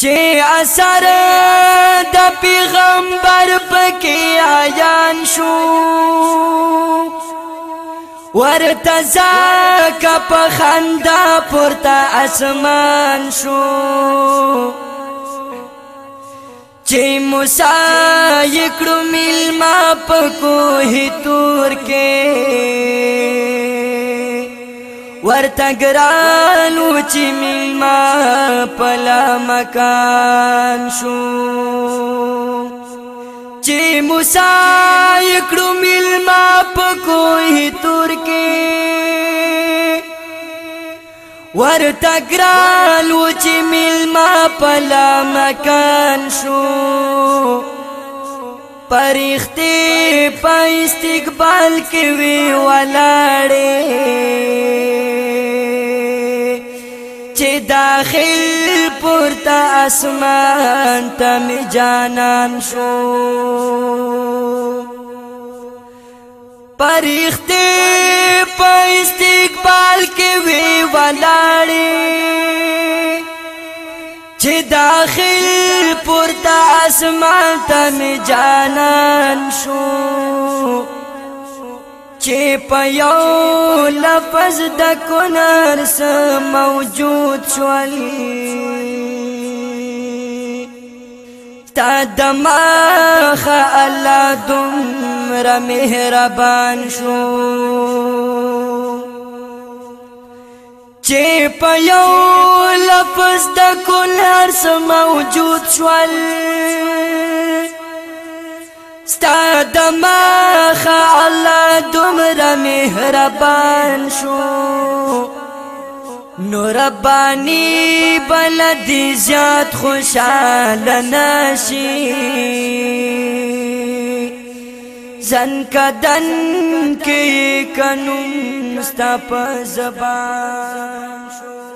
چې اثر د پیغمبر پکې عیان شو ورته زکه په خندا پورته اسمان شو چې موسی یې کړو میلما په کوه تور کې ورته ګرانو چې میلما پلا مکان شو چې موسی کړو میلما په کوه تور کې ورته ګرانو چې میلما پلا مکان شو پرښتې په استقبال کې وی ولاړې چې داخل پورته اسمان ته می جانان شو پرښتې په استقبال کې وی ولاړې چې داخل پورته اسمان ته می جانان چې په یو لفظ د کونر سره موجود شول تا دماخ الله دومره مهربان شو چې په یو لفظ د کونر سره موجود شول ستا د مخه الله دومره مهربان شو نو ربانی بلدی زیاد خوشحال نشی زن کدن کی کنم ستا پا زبان شو